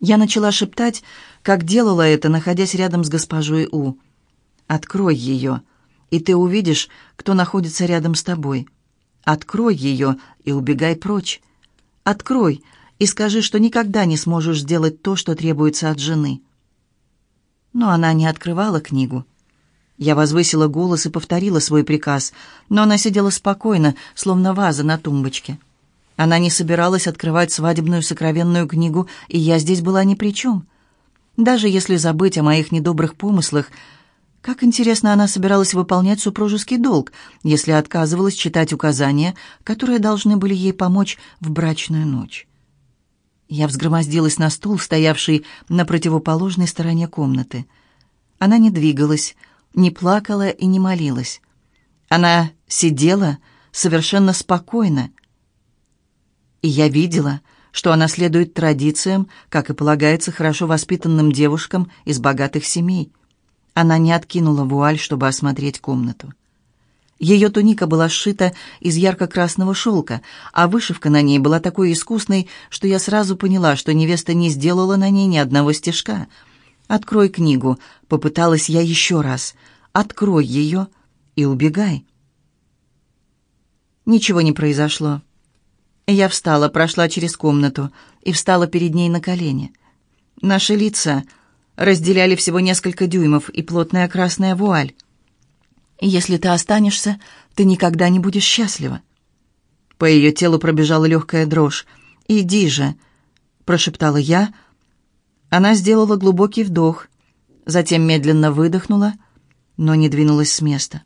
Я начала шептать, как делала это, находясь рядом с госпожой У. «Открой ее, и ты увидишь, кто находится рядом с тобой. Открой ее и убегай прочь. Открой и скажи, что никогда не сможешь сделать то, что требуется от жены». Но она не открывала книгу. Я возвысила голос и повторила свой приказ, но она сидела спокойно, словно ваза на тумбочке. Она не собиралась открывать свадебную сокровенную книгу, и я здесь была ни при чем. Даже если забыть о моих недобрых помыслах, как интересно она собиралась выполнять супружеский долг, если отказывалась читать указания, которые должны были ей помочь в брачную ночь. Я взгромоздилась на стул, стоявший на противоположной стороне комнаты. Она не двигалась, не плакала и не молилась. Она сидела совершенно спокойно, и я видела, что она следует традициям, как и полагается хорошо воспитанным девушкам из богатых семей. Она не откинула вуаль, чтобы осмотреть комнату. Ее туника была сшита из ярко-красного шелка, а вышивка на ней была такой искусной, что я сразу поняла, что невеста не сделала на ней ни одного стежка. «Открой книгу», — попыталась я еще раз. «Открой ее и убегай». Ничего не произошло. Я встала, прошла через комнату и встала перед ней на колени. Наши лица разделяли всего несколько дюймов и плотная красная вуаль. «Если ты останешься, ты никогда не будешь счастлива». По ее телу пробежала легкая дрожь. «Иди же», — прошептала я. Она сделала глубокий вдох, затем медленно выдохнула, но не двинулась с места.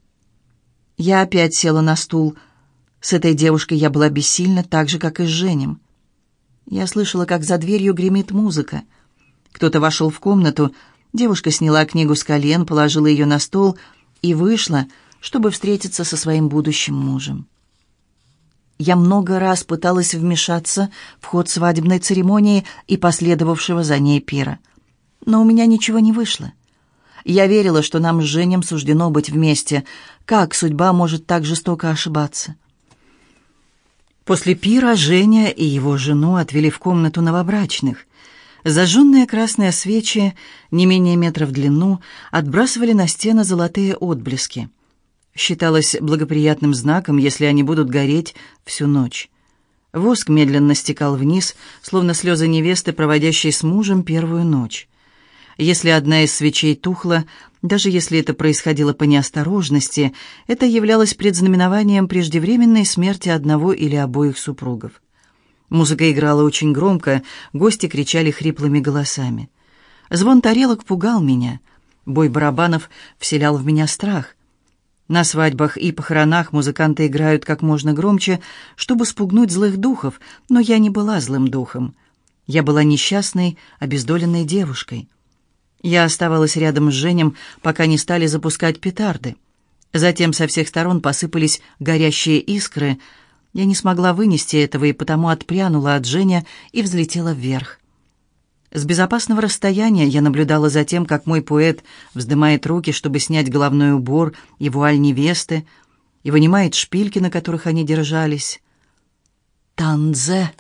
Я опять села на стул, — с этой девушкой я была бессильна, так же, как и с Женем. Я слышала, как за дверью гремит музыка. Кто-то вошел в комнату, девушка сняла книгу с колен, положила ее на стол и вышла, чтобы встретиться со своим будущим мужем. Я много раз пыталась вмешаться в ход свадебной церемонии и последовавшего за ней пира. Но у меня ничего не вышло. Я верила, что нам с Женем суждено быть вместе. Как судьба может так жестоко ошибаться? После пира Женя и его жену отвели в комнату новобрачных. Зажженные красные свечи, не менее метра в длину, отбрасывали на стены золотые отблески. Считалось благоприятным знаком, если они будут гореть всю ночь. Воск медленно стекал вниз, словно слезы невесты, проводящей с мужем первую ночь. Если одна из свечей тухла, даже если это происходило по неосторожности, это являлось предзнаменованием преждевременной смерти одного или обоих супругов. Музыка играла очень громко, гости кричали хриплыми голосами. Звон тарелок пугал меня. Бой барабанов вселял в меня страх. На свадьбах и похоронах музыканты играют как можно громче, чтобы спугнуть злых духов, но я не была злым духом. Я была несчастной, обездоленной девушкой. Я оставалась рядом с Женем, пока не стали запускать петарды. Затем со всех сторон посыпались горящие искры. Я не смогла вынести этого и потому отпрянула от Женя и взлетела вверх. С безопасного расстояния я наблюдала за тем, как мой поэт вздымает руки, чтобы снять головной убор и вуаль невесты, и вынимает шпильки, на которых они держались. «Танзе!»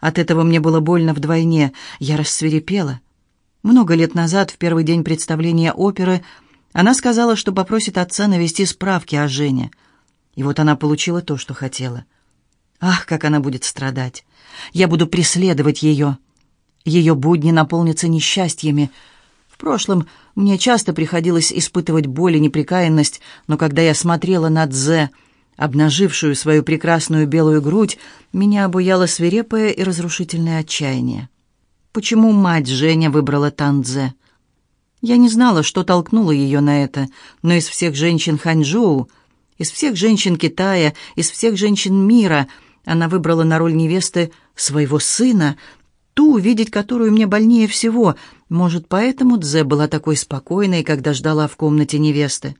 От этого мне было больно вдвойне. Я рассверепела. Много лет назад, в первый день представления оперы, она сказала, что попросит отца навести справки о Жене. И вот она получила то, что хотела. Ах, как она будет страдать! Я буду преследовать ее. Ее будни наполнятся несчастьями. В прошлом мне часто приходилось испытывать боль и неприкаянность, но когда я смотрела на Дзе, обнажившую свою прекрасную белую грудь, меня обуяло свирепое и разрушительное отчаяние. Почему мать Женя выбрала Танзе? Я не знала, что толкнуло ее на это, но из всех женщин Ханчжоу, из всех женщин Китая, из всех женщин мира она выбрала на роль невесты своего сына, ту, увидеть которую мне больнее всего. Может, поэтому Дзе была такой спокойной, когда ждала в комнате невесты.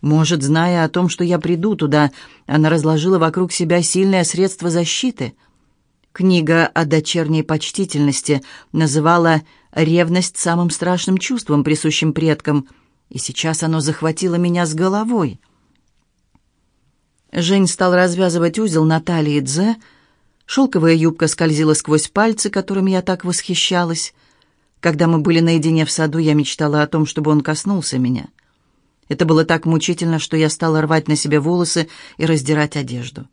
Может, зная о том, что я приду туда, она разложила вокруг себя сильное средство защиты — Книга о дочерней почтительности называла «ревность самым страшным чувством, присущим предкам», и сейчас оно захватило меня с головой. Жень стал развязывать узел на талии Дзе. Шелковая юбка скользила сквозь пальцы, которыми я так восхищалась. Когда мы были наедине в саду, я мечтала о том, чтобы он коснулся меня. Это было так мучительно, что я стала рвать на себе волосы и раздирать одежду.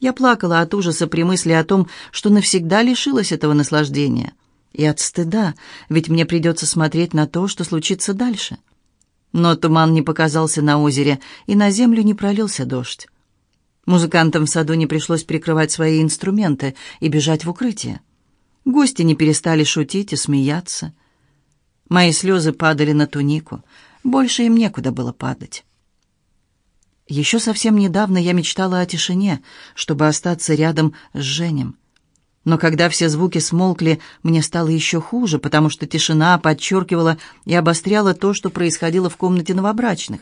Я плакала от ужаса при мысли о том, что навсегда лишилась этого наслаждения. И от стыда, ведь мне придется смотреть на то, что случится дальше. Но туман не показался на озере, и на землю не пролился дождь. Музыкантам в саду не пришлось прикрывать свои инструменты и бежать в укрытие. Гости не перестали шутить и смеяться. Мои слезы падали на тунику. Больше им некуда было падать. Еще совсем недавно я мечтала о тишине, чтобы остаться рядом с Женем. Но когда все звуки смолкли, мне стало еще хуже, потому что тишина подчеркивала и обостряла то, что происходило в комнате новобрачных.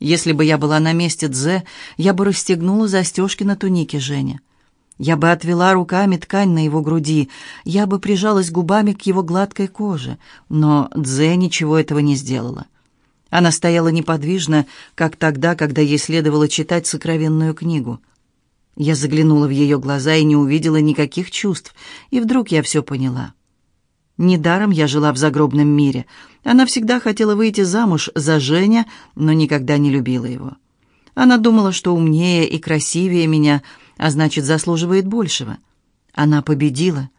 Если бы я была на месте Дзе, я бы расстегнула застежки на тунике Женя. Я бы отвела руками ткань на его груди, я бы прижалась губами к его гладкой коже, но Дзе ничего этого не сделала. Она стояла неподвижно, как тогда, когда ей следовало читать сокровенную книгу. Я заглянула в ее глаза и не увидела никаких чувств, и вдруг я все поняла. Недаром я жила в загробном мире. Она всегда хотела выйти замуж за Женя, но никогда не любила его. Она думала, что умнее и красивее меня, а значит, заслуживает большего. Она победила.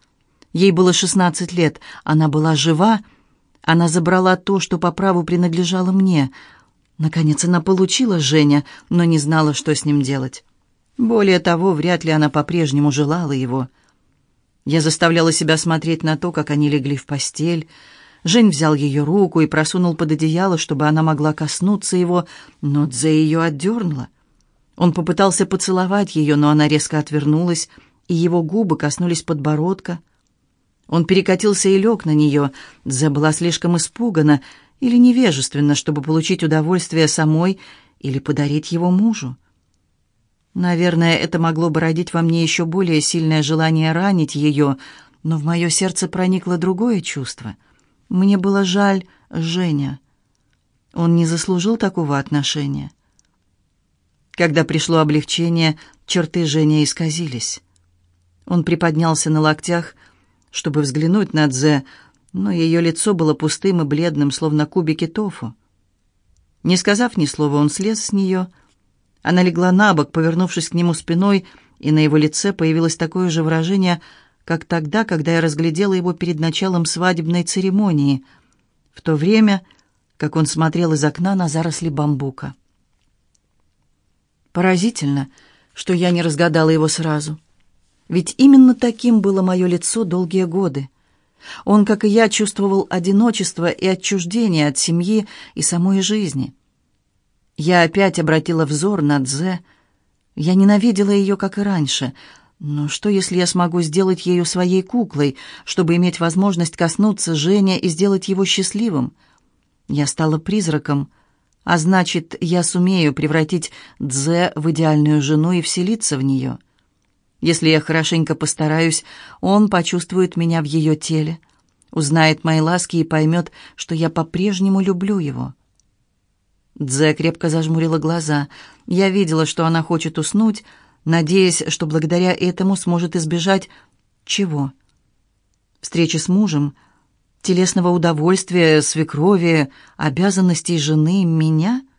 Ей было шестнадцать лет, она была жива, она забрала то, что по праву принадлежало мне. Наконец она получила Женя, но не знала, что с ним делать. Более того, вряд ли она по-прежнему желала его. Я заставляла себя смотреть на то, как они легли в постель. Жень взял ее руку и просунул под одеяло, чтобы она могла коснуться его, но Дзе ее отдернула. Он попытался поцеловать ее, но она резко отвернулась, и его губы коснулись подбородка. Он перекатился и лег на нее. Дзе была слишком испугана или невежественна, чтобы получить удовольствие самой или подарить его мужу. Наверное, это могло бы родить во мне еще более сильное желание ранить ее, но в мое сердце проникло другое чувство. Мне было жаль Женя. Он не заслужил такого отношения. Когда пришло облегчение, черты Женя исказились. Он приподнялся на локтях, чтобы взглянуть на Дзе, но ее лицо было пустым и бледным, словно кубики тофу. Не сказав ни слова, он слез с нее — она легла на бок, повернувшись к нему спиной, и на его лице появилось такое же выражение, как тогда, когда я разглядела его перед началом свадебной церемонии, в то время, как он смотрел из окна на заросли бамбука. Поразительно, что я не разгадала его сразу. Ведь именно таким было мое лицо долгие годы. Он, как и я, чувствовал одиночество и отчуждение от семьи и самой жизни. Я опять обратила взор на Дзе. Я ненавидела ее, как и раньше. Но что, если я смогу сделать ее своей куклой, чтобы иметь возможность коснуться Женя и сделать его счастливым? Я стала призраком, а значит, я сумею превратить Дзе в идеальную жену и вселиться в нее. Если я хорошенько постараюсь, он почувствует меня в ее теле, узнает мои ласки и поймет, что я по-прежнему люблю его. Дзе крепко зажмурила глаза. Я видела, что она хочет уснуть, надеясь, что благодаря этому сможет избежать... Чего? Встречи с мужем, телесного удовольствия, свекрови, обязанностей жены, меня —